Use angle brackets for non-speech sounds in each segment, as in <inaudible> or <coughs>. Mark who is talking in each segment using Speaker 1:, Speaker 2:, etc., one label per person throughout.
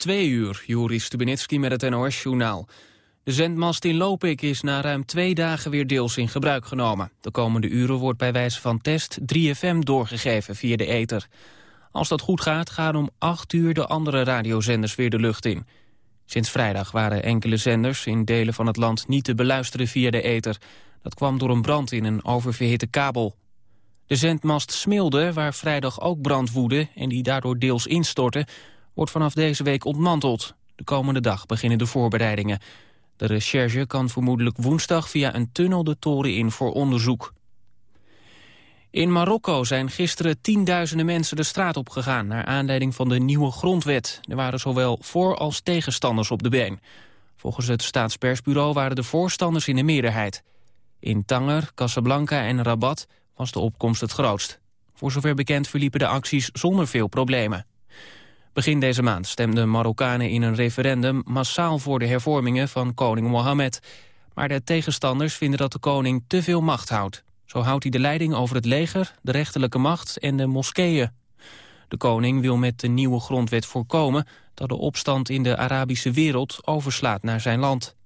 Speaker 1: Twee uur, Joris Stubenitski met het NOS-journaal. De zendmast in Lopik is na ruim twee dagen weer deels in gebruik genomen. De komende uren wordt bij wijze van test 3FM doorgegeven via de ether. Als dat goed gaat, gaan om acht uur de andere radiozenders weer de lucht in. Sinds vrijdag waren enkele zenders in delen van het land niet te beluisteren via de ether. Dat kwam door een brand in een oververhitte kabel. De zendmast Smilde, waar vrijdag ook brand woedde en die daardoor deels instortte, wordt vanaf deze week ontmanteld. De komende dag beginnen de voorbereidingen. De recherche kan vermoedelijk woensdag via een tunnel de toren in voor onderzoek. In Marokko zijn gisteren tienduizenden mensen de straat opgegaan... naar aanleiding van de nieuwe grondwet. Er waren zowel voor- als tegenstanders op de been. Volgens het staatspersbureau waren de voorstanders in de meerderheid. In Tanger, Casablanca en Rabat was de opkomst het grootst. Voor zover bekend verliepen de acties zonder veel problemen. Begin deze maand stemden Marokkanen in een referendum massaal voor de hervormingen van koning Mohammed. Maar de tegenstanders vinden dat de koning te veel macht houdt. Zo houdt hij de leiding over het leger, de rechterlijke macht en de moskeeën. De koning wil met de nieuwe grondwet voorkomen dat de opstand in de Arabische wereld overslaat naar zijn land.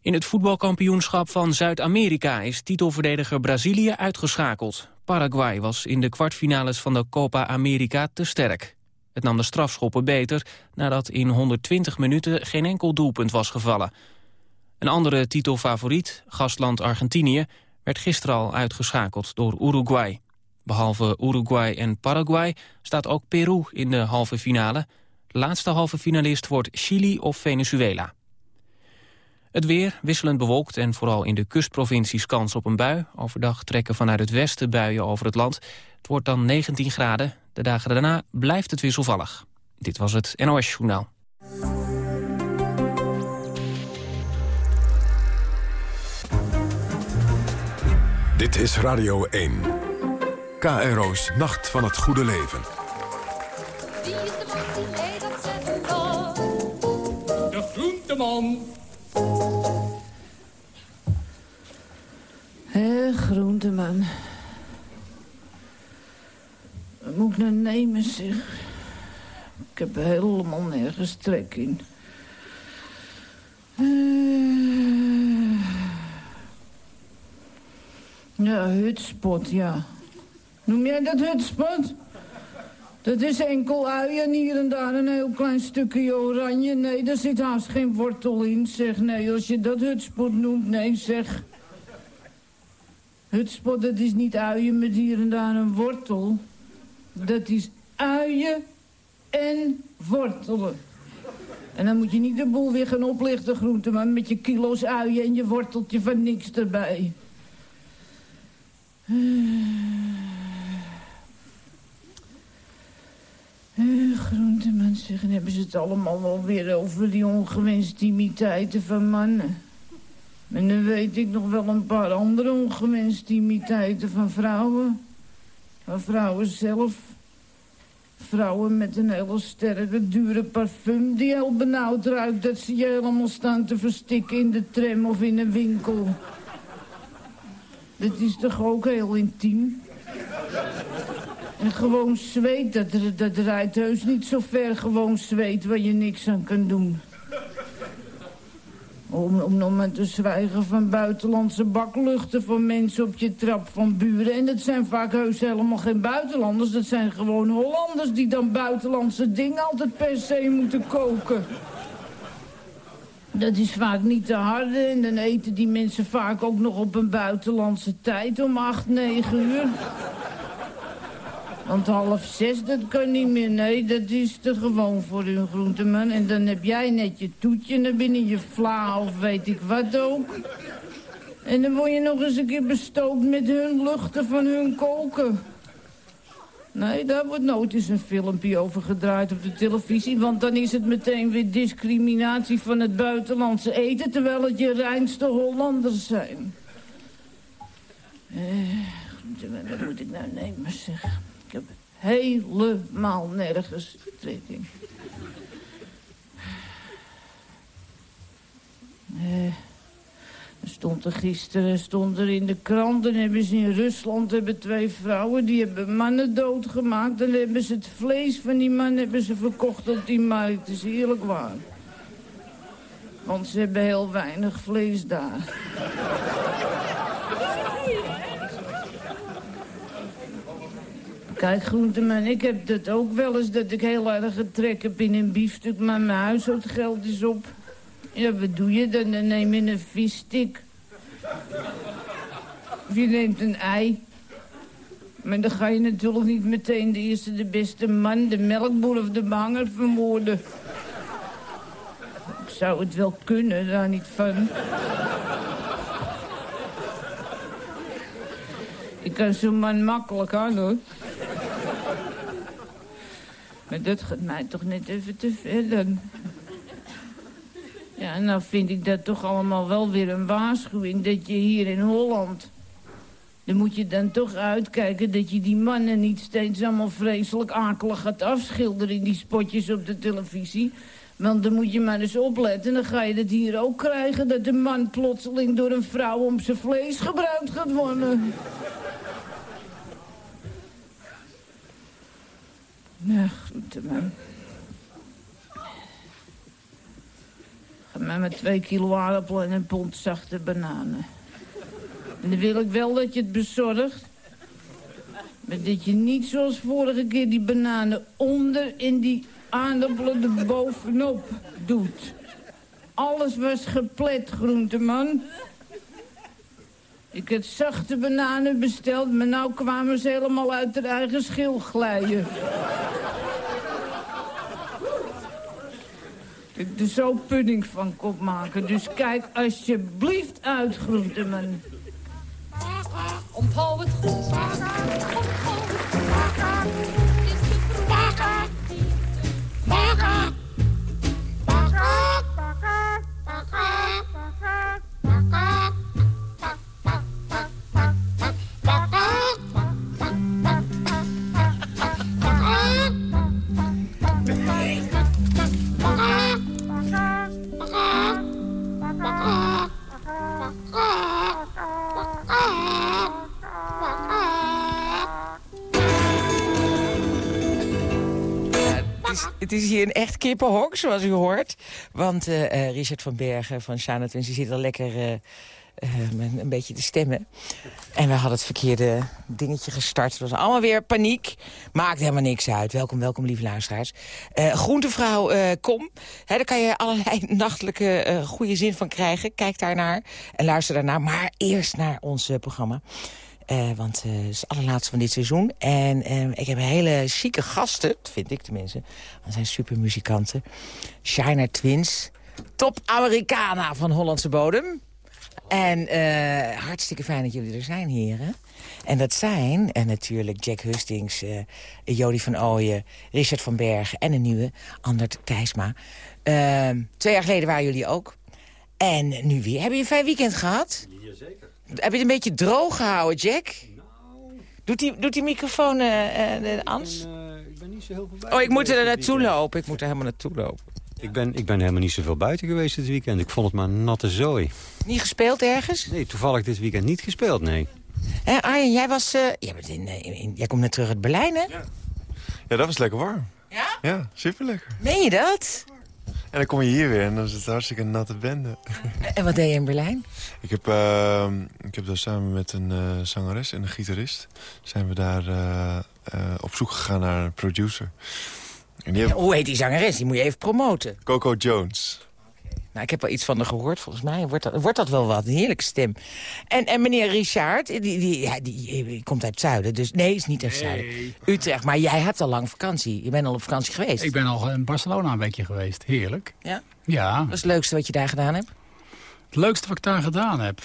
Speaker 1: In het voetbalkampioenschap van Zuid-Amerika is titelverdediger Brazilië uitgeschakeld. Paraguay was in de kwartfinales van de Copa America te sterk. Het nam de strafschoppen beter nadat in 120 minuten geen enkel doelpunt was gevallen. Een andere titelfavoriet, gastland Argentinië, werd gisteren al uitgeschakeld door Uruguay. Behalve Uruguay en Paraguay staat ook Peru in de halve finale. De laatste halve finalist wordt Chili of Venezuela. Het weer wisselend bewolkt en vooral in de kustprovincies kans op een bui. Overdag trekken vanuit het westen buien over het land. Het wordt dan 19 graden. De dagen daarna blijft het wisselvallig. Dit was het NOS Journaal.
Speaker 2: Dit is Radio 1. KRO's Nacht van het Goede Leven.
Speaker 3: Hé, groenteman. Wat moet ik nou nemen, zeg? Ik heb helemaal nergens trek in. Eh. Ja, hutspot, ja. Noem jij dat hutspot? Dat is enkel ui en hier en daar een heel klein stukje oranje. Nee, daar zit haast geen wortel in. Zeg, nee, als je dat hutspot noemt, nee, zeg. Hutspot, dat is niet uien met hier en daar een wortel. Dat is uien en wortelen. En dan moet je niet de boel weer gaan oplichten, groente, maar met je kilo's uien en je worteltje van niks erbij. Uh, groenteman, zeggen, hebben ze het allemaal wel weer over die ongewenste imiteiten van mannen. En dan weet ik nog wel een paar andere ongewenste imiteiten van vrouwen. Van vrouwen zelf. Vrouwen met een hele sterke, dure parfum die heel benauwd ruikt... dat ze je helemaal staan te verstikken in de tram of in een winkel. Dat is toch ook heel intiem? En gewoon zweet, dat, dat rijdt heus niet zo ver. Gewoon zweet waar je niks aan kan doen. Om, om nog maar te zwijgen van buitenlandse bakluchten van mensen op je trap van buren. En dat zijn vaak heus helemaal geen buitenlanders. Dat zijn gewoon Hollanders die dan buitenlandse dingen altijd per se moeten koken. Dat is vaak niet te harde en dan eten die mensen vaak ook nog op een buitenlandse tijd om 8, 9 uur. Want half zes, dat kan niet meer. Nee, dat is te gewoon voor hun groenteman. En dan heb jij net je toetje naar binnen, je vla of weet ik wat ook. En dan word je nog eens een keer bestookt met hun luchten van hun koken. Nee, daar wordt nooit eens een filmpje over gedraaid op de televisie... want dan is het meteen weer discriminatie van het buitenlandse eten... terwijl het je reinste Hollanders zijn. Eh, wat moet ik nou nemen, zeg? Helemaal nergens trek in. Eh, Stond er gisteren stond er in de krant... en hebben ze in Rusland hebben twee vrouwen... die hebben mannen doodgemaakt... en hebben ze het vlees van die man hebben ze verkocht op die markt. Het is heerlijk waar. Want ze hebben heel weinig vlees daar. Kijk, groenteman, ik heb dat ook wel eens... dat ik heel erg getrek heb in een biefstuk... maar mijn huishoudgeld is op. Ja, wat doe je dan? Dan neem je een visstick. Of je neemt een ei. Maar dan ga je natuurlijk niet meteen de eerste, de beste man... de melkboer of de banger vermoorden. Ik zou het wel kunnen, daar niet van. Ik kan zo'n man makkelijk aan, hoor. Maar dat gaat mij toch net even te ver. Ja, nou vind ik dat toch allemaal wel weer een waarschuwing... dat je hier in Holland... dan moet je dan toch uitkijken dat je die mannen niet steeds allemaal vreselijk akelig gaat afschilderen... in die spotjes op de televisie. Want dan moet je maar eens opletten, dan ga je het hier ook krijgen... dat de man plotseling door een vrouw om zijn vlees gebruikt gaat worden. Ja, goed, man. Ga met twee kilo aardappelen en een pond zachte bananen. En dan wil ik wel dat je het bezorgt. Maar dat je niet zoals vorige keer die bananen onder in die aardappelen er bovenop doet. Alles was geplet, groenteman. Ik had zachte bananen besteld, maar nou kwamen ze helemaal uit hun eigen schil glijden. Ik er zo pudding van kop maken. Dus kijk alsjeblieft uit, groenteman.
Speaker 4: Onthoud het goed. Onthoud. Het
Speaker 5: is hier een echt kippenhok, zoals u hoort. Want uh, Richard van Bergen van Shana Twins zit al lekker uh, een beetje te stemmen. En we hadden het verkeerde dingetje gestart. Het was allemaal weer paniek. Maakt helemaal niks uit. Welkom, welkom, lieve luisteraars. groentevrouw, kom. Daar kan je allerlei <laughs> nachtelijke goede zin van krijgen. Kijk daarnaar en luister daarnaar. Maar eerst naar ons programma. Uh, want uh, het is het allerlaatste van dit seizoen. En uh, ik heb hele chique gasten, vind ik tenminste. Dat zijn supermuzikanten. Shiner Twins, top Americana van Hollandse bodem. En hartstikke fijn dat jullie er zijn, heren. En dat zijn en natuurlijk Jack Hustings, Jody van Ooyen... Richard van Bergen en een nieuwe, Andert Thijsma. Twee jaar geleden waren jullie ook. En nu weer. Hebben je een fijn weekend gehad?
Speaker 6: Jazeker.
Speaker 5: Heb je het een beetje droog gehouden, Jack? Nou... Doet die, doet die microfoon uh, uh, Ans?
Speaker 6: Ik ben, uh, ik ben niet zo heel veel buiten
Speaker 5: Oh, ik moet er naartoe lopen. Ik moet er helemaal naartoe lopen.
Speaker 6: Ik ben, ik ben helemaal niet zoveel buiten geweest dit weekend. Ik vond het maar natte zooi.
Speaker 5: Niet gespeeld ergens?
Speaker 6: Nee, toevallig dit weekend niet gespeeld, nee.
Speaker 5: Hé, Arjen, jij was... jij, bent in, in, jij komt net terug uit Berlijn, hè?
Speaker 7: Ja. ja, dat was lekker warm.
Speaker 5: Ja?
Speaker 7: Ja, super lekker.
Speaker 5: Meen je dat?
Speaker 7: En dan kom je hier weer en dan is het hartstikke een natte bende. <laughs>
Speaker 5: En wat deed je in Berlijn?
Speaker 7: Ik heb, uh, ik heb daar samen met een uh, zangeres en een gitarist... zijn we daar uh, op zoek gegaan naar een producer.
Speaker 5: En die ja, Hoe heet die zangeres? Die moet je even promoten.
Speaker 7: Coco Jones.
Speaker 5: Nou, ik heb wel iets van haar gehoord. Volgens mij wordt dat, wordt dat wel wat. Een heerlijke stem. En, en meneer Richard, die, die, ja, die, die komt uit het zuiden. Dus nee, is niet uit het zuiden. Utrecht. Maar jij hebt al lang vakantie. Je bent al op vakantie geweest.
Speaker 8: Ik ben al in Barcelona een weekje geweest. Heerlijk.
Speaker 5: Ja?
Speaker 8: Ja.
Speaker 5: Wat is het leukste wat je daar gedaan hebt?
Speaker 8: Het leukste wat ik daar gedaan heb?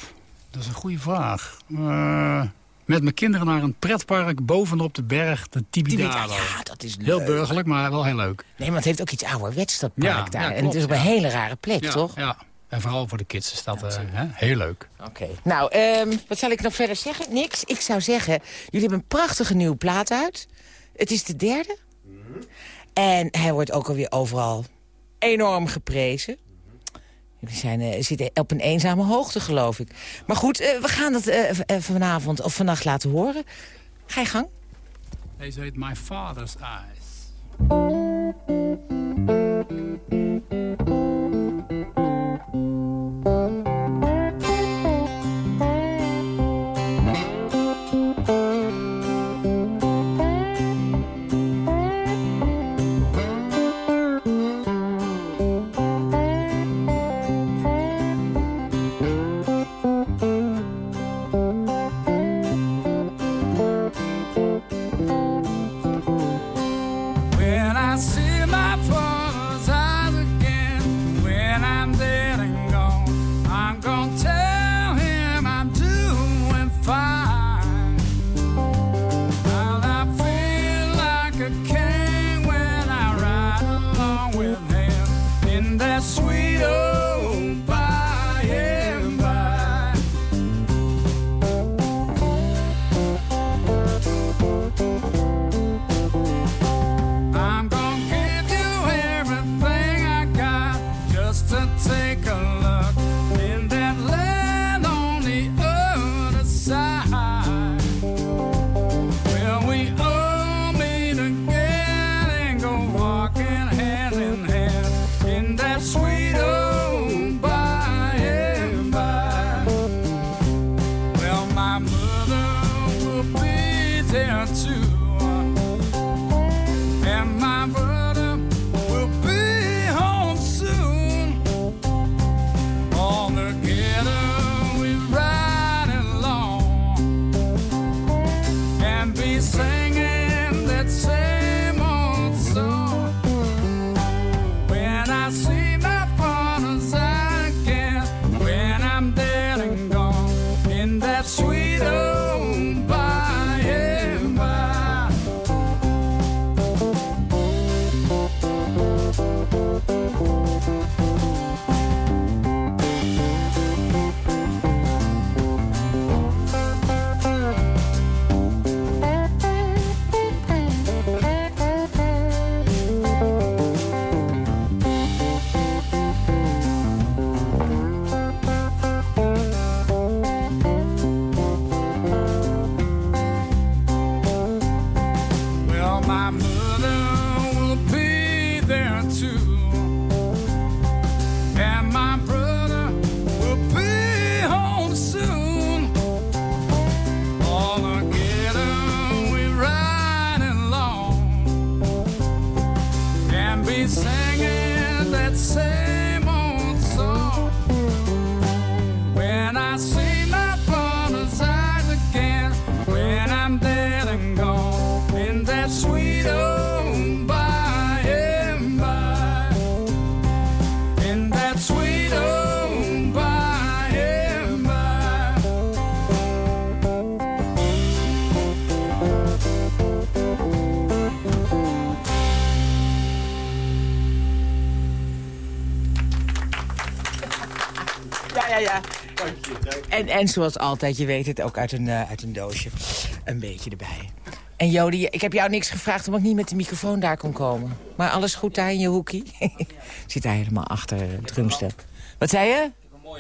Speaker 8: Dat is een goede vraag. Uh, met mijn kinderen naar een pretpark bovenop de berg, de Tibidabo.
Speaker 5: Ja, dat is leuk.
Speaker 8: Heel burgerlijk, maar wel heel leuk.
Speaker 5: Nee, maar het heeft ook iets ouderwets, dat park ja, daar. Ja, klopt, en het is op een hele rare plek,
Speaker 8: ja,
Speaker 5: toch?
Speaker 8: Ja, en vooral voor de kids is dat uh, hè? heel leuk.
Speaker 5: Oké. Okay. Nou, um, wat zal ik nog verder zeggen? Niks. Ik zou zeggen, jullie hebben een prachtige nieuwe plaat uit. Het is de derde. Mm -hmm. En hij wordt ook alweer overal enorm geprezen. Die zijn, eh, zitten op een eenzame hoogte, geloof ik. Maar goed, eh, we gaan v- eh, vanavond of vannacht laten horen. Ga je gang.
Speaker 8: Deze heet My Father's Eyes.
Speaker 5: En, en zoals altijd, je weet het, ook uit een, eh, uit een doosje. Een beetje erbij. En Jody, ik heb jou niks gevraagd omdat ik niet met de microfoon daar kon komen. Maar alles goed daar in je hoekie? <laughs> Zit hij helemaal achter het drumstel. Wat zei je?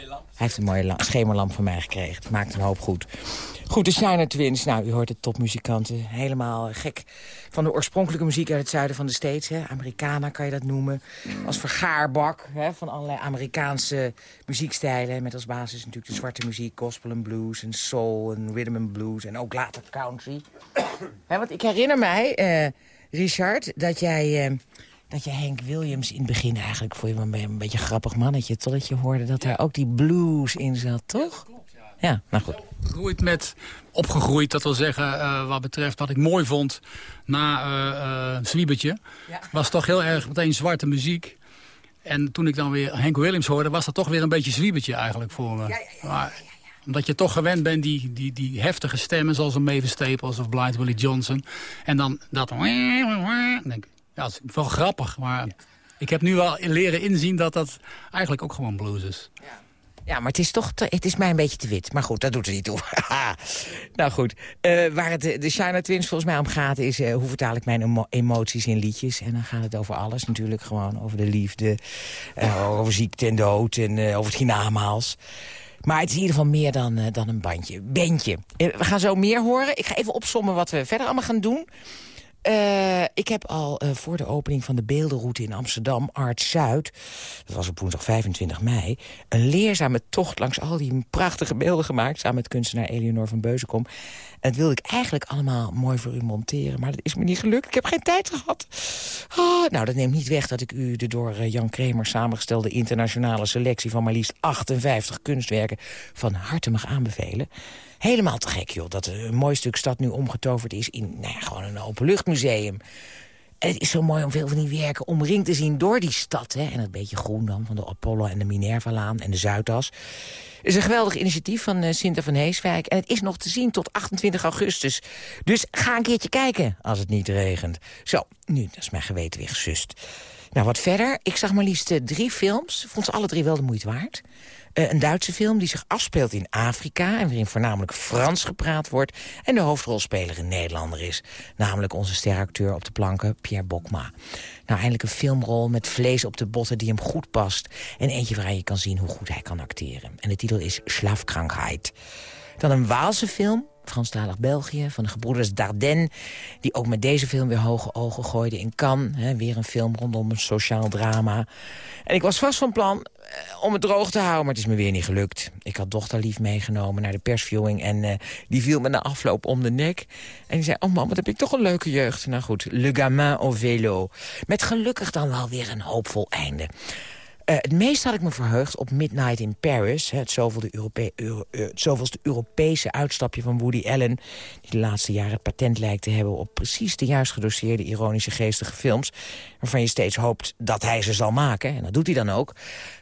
Speaker 5: Hij heeft een mooie la- schemerlamp van mij gekregen. Het maakt een hoop goed. Goed, de Shiner Twins. Nou, u hoort de topmuzikanten. Helemaal gek van de oorspronkelijke muziek uit het zuiden van de States. Hè. Americana kan je dat noemen. Als vergaarbak hè, van allerlei Amerikaanse muziekstijlen. Met als basis natuurlijk de zwarte muziek. Gospel en blues en soul en rhythm and blues. En ook later country. Hè, want ik herinner mij, eh, Richard, dat jij... eh, dat je Henk Williams in het begin eigenlijk voor je een, een beetje een grappig mannetje... totdat je hoorde dat daar ook die blues in zat, toch? Ja, nou goed.
Speaker 8: Opgegroeid met, opgegroeid, dat wil zeggen, eh, wat betreft wat ik mooi vond na eh eh, Zwiebertje,
Speaker 5: Ja.
Speaker 8: was toch heel erg meteen zwarte muziek. En toen ik dan weer Henk Williams hoorde, was dat toch weer een beetje Zwiebertje eigenlijk voor me. Maar, omdat je toch gewend bent, die, die, die heftige stemmen, zoals een Mavis Staples of Blind Willie Johnson. En dan dat... Denk ik, ja, dat is wel grappig, maar ik heb nu wel leren inzien dat dat eigenlijk ook gewoon blues is.
Speaker 5: Ja, maar het is toch het is mij een beetje te wit. Maar goed, dat doet er niet toe. <laughs> nou goed, eh, waar het de China Twins volgens mij om gaat... is eh, hoe vertaal ik mijn emo- emoties in liedjes. En dan gaat het over alles natuurlijk. Gewoon over de liefde, eh, over ziekte en dood en eh, over het hiernamaals. Maar het is in ieder geval meer dan, eh, dan een bandje. Bandje. Eh, we gaan zo meer horen. Ik ga even opsommen wat we verder allemaal gaan doen. Eh, ik heb al eh, voor de opening van de beeldenroute in Amsterdam, Art Zuid... dat was op woensdag 25 mei... een leerzame tocht langs al die prachtige beelden gemaakt... samen met kunstenaar Eleonor van Beuzenkom. En dat wilde ik eigenlijk allemaal mooi voor u monteren... maar dat is me niet gelukt. Ik heb geen tijd gehad. Ah, nou, dat neemt niet weg dat ik u de door eh, Jan Kremer samengestelde... internationale selectie van maar liefst 58 kunstwerken... van harte mag aanbevelen. Helemaal te gek, joh, dat een mooi stuk stad nu omgetoverd is... in nou ja, gewoon een openluchtmuseum. En het is zo mooi om veel van die werken omringd te zien door die stad. Hè? En dat beetje groen dan, van de Apollo en de Minerva-laan en de Zuidas. Het is een geweldig initiatief van uh, Sinter van Heeswijk. En het is nog te zien tot 28 augustus. Dus ga een keertje kijken als het niet regent. Zo, nu, is mijn geweten weer gesust. Nou, wat verder. Ik zag maar liefst uh, drie films. Vond ze alle drie wel de moeite waard. Uh, een Duitse film die zich afspeelt in Afrika... en waarin voornamelijk Frans gepraat wordt... en de hoofdrolspeler een Nederlander is. Namelijk onze steracteur op de planken, Pierre Bokma. Nou, eindelijk een filmrol met vlees op de botten die hem goed past... en eentje waarin je kan zien hoe goed hij kan acteren. En de titel is Slaafkrankheid. Dan een Waalse film, Franstalig België, van de gebroeders Dardenne... die ook met deze film weer hoge ogen gooiden in Cannes. Weer een film rondom een sociaal drama. En ik was vast van plan uh, om het droog te houden, maar het is me weer niet gelukt. Ik had dochterlief meegenomen naar de persviewing... en uh, die viel me na afloop om de nek. En die zei, oh man, wat heb ik toch een leuke jeugd. Nou goed, Le Gamin au vélo. Met gelukkig dan wel weer een hoopvol einde. Uh, het meest had ik me verheugd op Midnight in Paris. Uh, het zoveelste Europese uitstapje van Woody Allen... die de laatste jaren het patent lijkt te hebben... op precies de juist gedoseerde ironische geestige films... waarvan je steeds hoopt dat hij ze zal maken. En dat doet hij dan ook.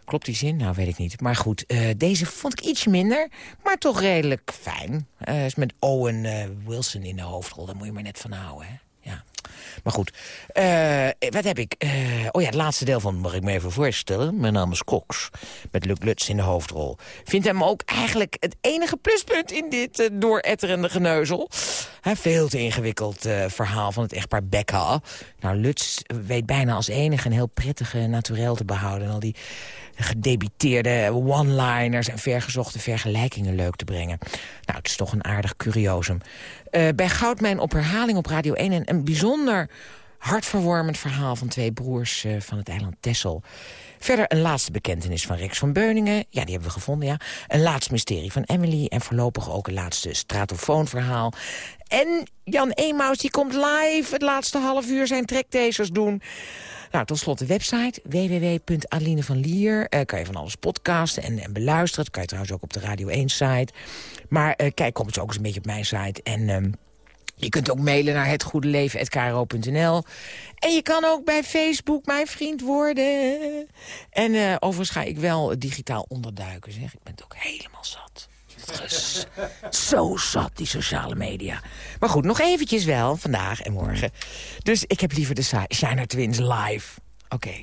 Speaker 5: Klopt die zin? Nou, weet ik niet. Maar goed, uh, deze vond ik iets minder, maar toch redelijk fijn. Uh, is met Owen Wilson in de hoofdrol. Daar moet je maar net van houden, hè? Maar goed, uh, wat heb ik? Uh, oh ja, het laatste deel van mag ik me even voorstellen. Mijn naam is Cox, met Luc Lutz in de hoofdrol. Vindt hem ook eigenlijk het enige pluspunt in dit uh, dooretterende geneuzel. Veel te ingewikkeld verhaal van het echtpaar Becca. Nou, Lutz weet bijna als enige een heel prettige naturel te behouden. En al die gedebiteerde one-liners en vergezochte vergelijkingen leuk te brengen. Nou, het is toch een aardig curiosum. Uh, bij Goudmijn op herhaling op Radio 1 een, een bijzonder hartverwarmend verhaal van twee broers uh, van het eiland Texel. Verder een laatste bekentenis van Rex van Beuningen. Ja, die hebben we gevonden, ja. Een laatste mysterie van Emily. En voorlopig ook een laatste stratofoonverhaal. En Jan Emaus, die komt live het laatste half uur zijn trektasers doen. Nou, tot slot de website www.adelinevanlier. Uh, kan je van alles podcasten en, en beluisteren. Dat kan je trouwens ook op de Radio 1 site. Maar uh, kijk, kom eens ook eens een beetje op mijn site. En um, je kunt ook mailen naar hetgoedeleven.kro.nl. En je kan ook bij Facebook mijn vriend worden. En uh, overigens ga ik wel digitaal onderduiken, zeg. Ik ben het ook helemaal zat. Zo zat, die sociale media. Maar goed, nog eventjes wel, vandaag en morgen. Dus ik heb liever de Shiner Twins live. Oké.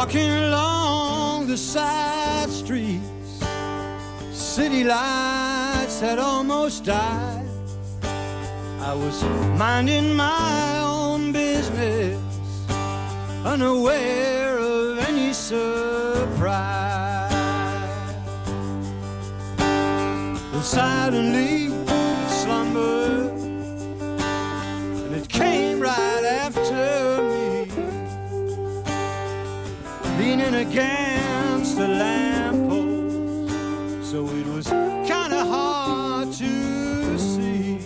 Speaker 9: Walking along the side streets, city lights had almost died. I was minding my own business, unaware of any surprise. And suddenly, slumber, leaning against the lamppost, so it was kind of hard to see.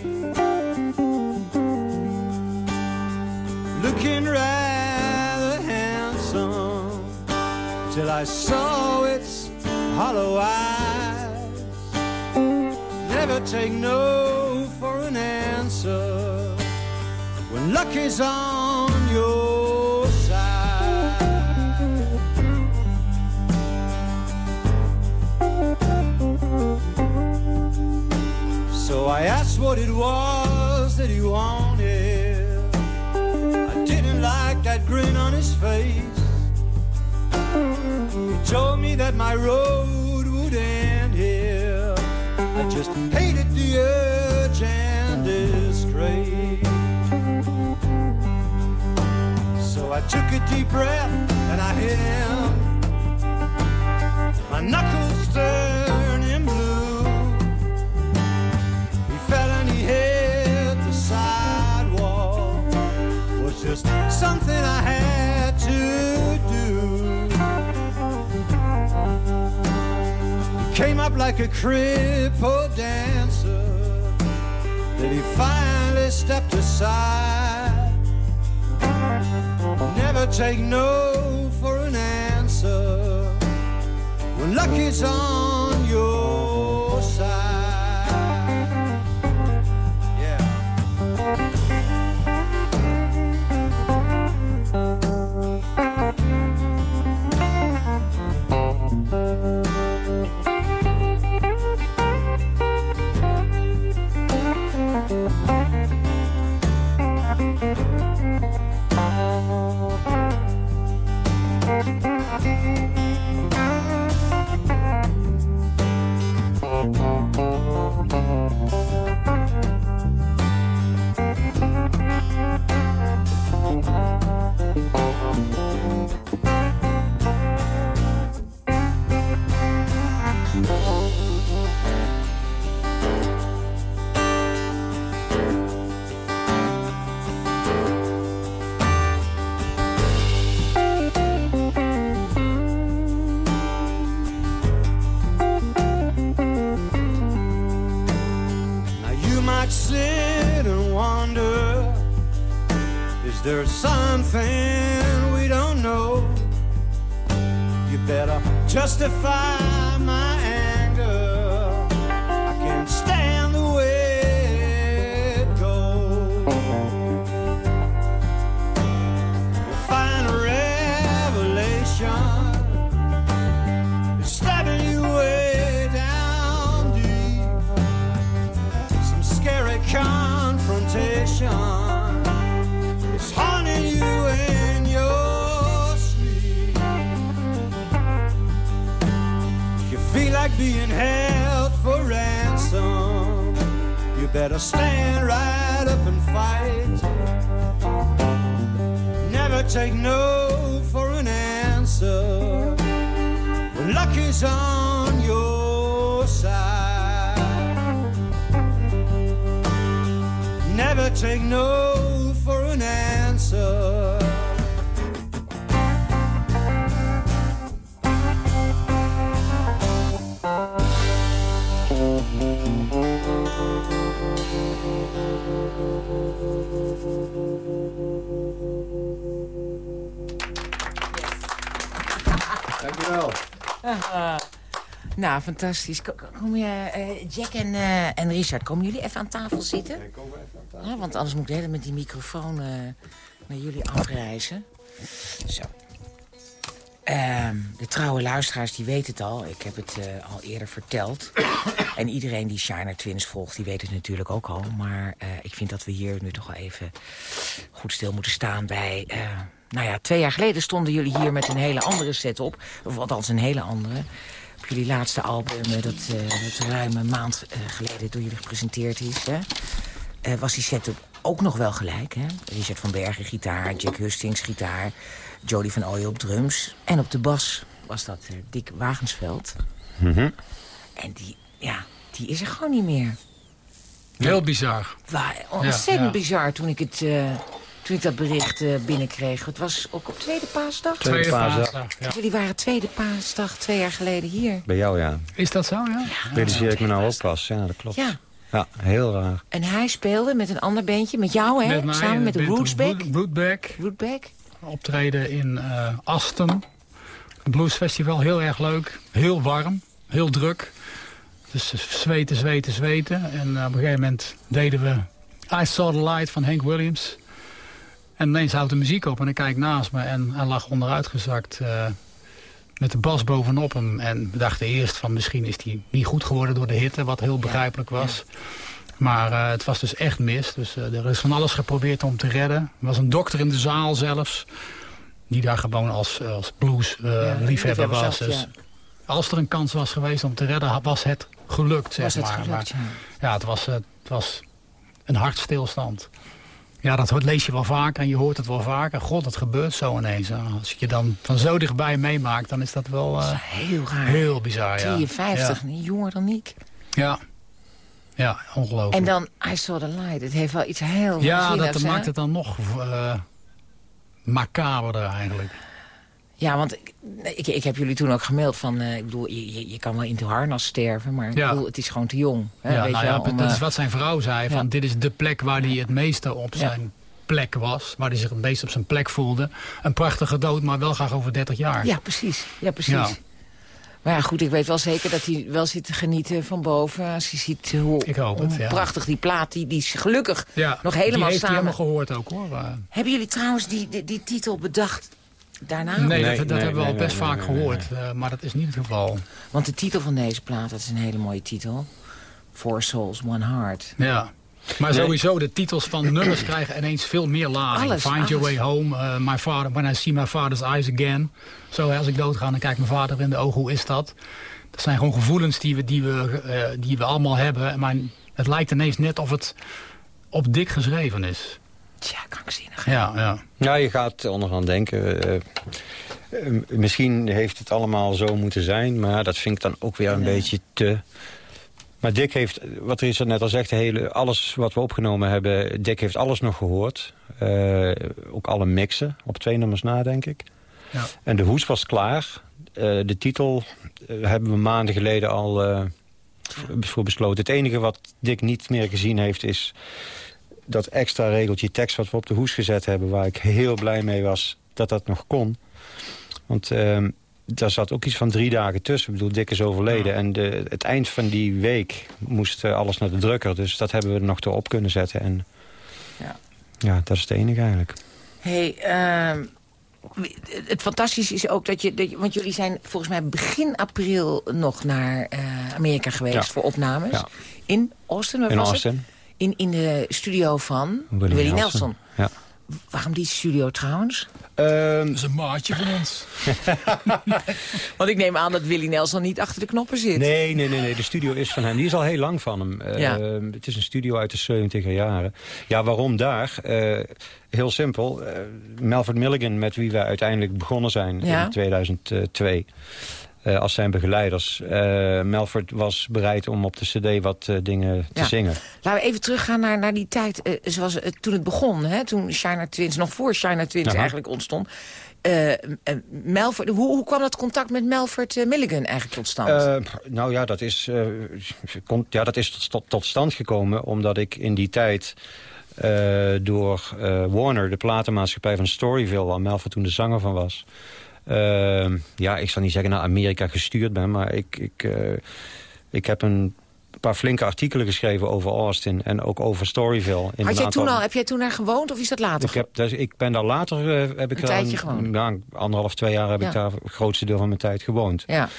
Speaker 9: Looking rather handsome till I saw its hollow eyes. Never take no for an answer when luck is on your I asked what it was that he wanted. I didn't like that grin on his face. He told me that my road would end here. I just hated the urge and disgrace. So I took a deep breath and I hit him. My knuckles turning blue. Something I had to do. He came up like a crippled dancer. Then he finally stepped aside. Never take no for an answer when luck is on something we don't know? You better justify being held for ransom, you better stand right up and fight. Never take no for an answer when luck is on your side. Never take no for an answer.
Speaker 7: Dankjewel.
Speaker 5: Nou, fantastisch. Ko- ko- Kom je, eh, Jack en, eh, en Richard, komen jullie even aan tafel zitten? Ja, want anders moet ik de hele met die microfoon eh, naar jullie afreizen. Zo. Ehm, de trouwe luisteraars die weten het al. Ik heb het al eerder verteld. <coughs> en iedereen die Shiner Twins volgt, die weet het natuurlijk ook al. Maar ik vind dat we hier nu toch wel even goed stil moeten staan bij... nou ja, twee jaar geleden stonden jullie hier met een hele andere set op. Of althans een hele andere. Op jullie laatste album, eh, dat, eh, dat ruim een maand eh, geleden door jullie gepresenteerd is. Hè? Eh, was die set ook nog wel gelijk. Hè? Richard van Bergen gitaar, Jack Hustings gitaar... Jody van Ooyen op drums. En op de bas was dat Dick Wagensveld. En die, ja, die is er gewoon niet meer.
Speaker 10: Heel bizar.
Speaker 5: Waar, ontzettend
Speaker 10: ja.
Speaker 5: bizar toen ik, het, eh, toen ik dat bericht eh, binnenkreeg. Het was ook op tweede paasdag.
Speaker 10: Tweede
Speaker 6: paasdag.
Speaker 10: paasdag, ja.
Speaker 5: Jullie waren tweede paasdag twee jaar geleden hier.
Speaker 6: Bij jou, ja.
Speaker 10: Is dat zo, ja?
Speaker 6: Realiseer ik me nou ook pas. Ja, dat klopt.
Speaker 5: Ja.
Speaker 6: Ja, heel raar.
Speaker 5: En hij speelde met een ander bandje, met jou hè?
Speaker 10: Met mij
Speaker 5: Samen
Speaker 10: en
Speaker 5: met de
Speaker 10: Rootback.
Speaker 5: Rootback.
Speaker 10: Optreden in eh Aston. Een bluesfestival, heel erg leuk. Heel warm, heel druk. Dus zweten, zweten, zweten. En eh, op een gegeven moment deden we I Saw the Light van Hank Williams. En ineens houdt de muziek op en ik kijk naast me en hij lag onderuitgezakt uh, met de bas bovenop hem. En we dachten eerst van misschien is hij niet goed geworden door de hitte, wat heel begrijpelijk was. Ja. Maar uh, het was dus echt mis. Dus uh, er is van alles geprobeerd om te redden. Er was een dokter in de zaal zelfs. Die daar gewoon als, als ja, liefhebber was. Dus ja. als er een kans was geweest om te redden, was het gelukt, zeg
Speaker 5: was het
Speaker 10: maar.
Speaker 5: Gelukt,
Speaker 10: maar
Speaker 5: ja.
Speaker 10: ja, het, was, het was een hartstilstand. Ja, dat lees je wel vaker en je hoort het wel vaker. God, het gebeurt zo ineens. Als je je dan van zo dichtbij meemaakt, dan is dat wel uh,
Speaker 5: dat is heel raar.
Speaker 10: Heel bizar, ja.
Speaker 5: 53,
Speaker 10: ja.
Speaker 5: jonger dan ik.
Speaker 10: Ja. Ja, ongelooflijk.
Speaker 5: En dan I Saw the Light. Het heeft wel iets heel
Speaker 10: Ja, dat maakt het dan nog uh, macaberder eigenlijk.
Speaker 5: Ja, want ik, ik, ik, heb jullie toen ook gemaild van... Uh, ik bedoel, je, je kan wel in de harnas sterven, maar ik
Speaker 10: ja.
Speaker 5: bedoel, het is gewoon te jong. Hè,
Speaker 10: ja,
Speaker 5: weet
Speaker 10: nou
Speaker 5: je
Speaker 10: ja,
Speaker 5: wel, om,
Speaker 10: dat
Speaker 5: uh,
Speaker 10: is wat zijn vrouw zei. Van, Dit is de plek waar hij het meeste op zijn plek was. Waar hij zich het meest op zijn plek voelde. Een prachtige dood, maar wel graag over 30 jaar.
Speaker 5: Ja, precies. Ja, precies. Maar ja, goed, ik weet wel zeker dat hij wel zit te genieten van boven. Als je ziet hoe,
Speaker 10: ik hoop het,
Speaker 5: hoe prachtig die plaat, die, die is gelukkig nog helemaal
Speaker 10: die heeft
Speaker 5: samen.
Speaker 10: helemaal gehoord ook hoor.
Speaker 5: Hebben jullie trouwens die, die, die titel bedacht daarna?
Speaker 10: Nee,
Speaker 6: Nee,
Speaker 10: dat, dat
Speaker 6: nee,
Speaker 10: hebben we
Speaker 6: nee,
Speaker 10: al best
Speaker 6: nee,
Speaker 10: vaak
Speaker 6: nee, nee,
Speaker 10: gehoord. Uh, maar dat is niet het geval.
Speaker 5: Want de titel van deze plaat, dat is een hele mooie titel. Four Souls, One Heart.
Speaker 10: Ja. Maar
Speaker 6: Nee.
Speaker 10: sowieso, de titels van nummers <clears throat> krijgen ineens veel meer lading.
Speaker 5: Alles,
Speaker 10: Find
Speaker 5: alles.
Speaker 10: Your Way Home, uh, my father, When I See My Father's Eyes Again. Zo, hè, als ik doodga, dan kijkt mijn vader in de ogen, hoe is dat? Dat zijn gewoon gevoelens die we, die we, uh, die we allemaal hebben. Maar het lijkt ineens net of het op dik geschreven is.
Speaker 5: Tja, krankzinnig.
Speaker 10: Ja, ja.
Speaker 6: Ja, je gaat onderhand denken... Uh, uh, misschien heeft het allemaal zo moeten zijn... maar dat vind ik dan ook weer een
Speaker 5: Ja.
Speaker 6: beetje te... Maar Dick heeft, wat Richard net al zegt, de hele, alles wat we opgenomen hebben... Dick heeft alles nog gehoord. Uh, ook alle mixen, op twee nummers na, denk ik.
Speaker 10: Ja.
Speaker 6: En de hoes was klaar. Uh, de titel uh, hebben we maanden geleden al uh, voor besloten. Het enige wat Dick niet meer gezien heeft is dat extra regeltje tekst wat we op de hoes gezet hebben... waar ik heel blij mee was dat dat nog kon. Want uh, daar zat ook iets van drie dagen tussen. Ik bedoel, Dick is overleden. Ja. En de, het eind van die week moest uh, alles naar de drukker. Dus dat hebben we er nog erop kunnen zetten. En
Speaker 5: ja,
Speaker 6: ja dat is het enige eigenlijk.
Speaker 5: hey, uh, het fantastische is ook dat je, dat je... Want jullie zijn volgens mij begin april nog naar uh, Amerika geweest...
Speaker 6: Ja.
Speaker 5: voor opnames.
Speaker 6: Ja.
Speaker 5: In Austin, waar
Speaker 6: In
Speaker 5: was
Speaker 6: Austin.
Speaker 5: In, in de studio van
Speaker 6: Willie Nelson.
Speaker 5: Nelson.
Speaker 6: Ja.
Speaker 5: Waarom die studio trouwens?
Speaker 6: Um,
Speaker 10: Dat is een maatje van ons. <laughs>
Speaker 5: Want ik neem aan dat Willie Nelson niet achter de knoppen zit.
Speaker 6: Nee, nee, nee, nee. De studio is van hem. Die is al heel lang van hem. Uh,
Speaker 5: Ja.
Speaker 6: het is een studio uit de 70 jaren. Ja, waarom daar? Uh, heel simpel. Uh, Melvin Milligan, met wie wij uiteindelijk begonnen zijn
Speaker 5: Ja.
Speaker 6: in 2002... Uh, als zijn begeleiders. Uh, Melford was bereid om op de cd wat uh, dingen te
Speaker 5: Ja.
Speaker 6: zingen.
Speaker 5: Laten we even teruggaan naar, naar die tijd eh, zoals toen het begon. Hè? Toen Shiner Twins, nog voor Shiner Twins
Speaker 6: Aha.
Speaker 5: eigenlijk ontstond. Eh, eh, Melford, hoe, hoe kwam dat contact met Melford eh, Milligan eigenlijk tot stand?
Speaker 6: Nou ja, dat is, kon, ja, dat is tot, tot, stand gekomen omdat ik in die tijd... Door Warner, de platenmaatschappij van Storyville... waar Melford toen de zanger van was... ja, ik zal niet zeggen naar Amerika gestuurd ben... maar ik, ik, ik heb een paar flinke artikelen geschreven over Austin... en ook over Storyville. In
Speaker 5: Had jij
Speaker 6: aantal...
Speaker 5: toen al, heb jij toen daar gewoond of is dat later?
Speaker 6: Ik, heb, dus, ik ben daar later... Uh, heb ik
Speaker 5: een tijdje gewoond?
Speaker 6: Ja, anderhalf, twee jaar heb
Speaker 5: ja.
Speaker 6: ik daar het grootste deel van mijn tijd gewoond.
Speaker 5: Ja.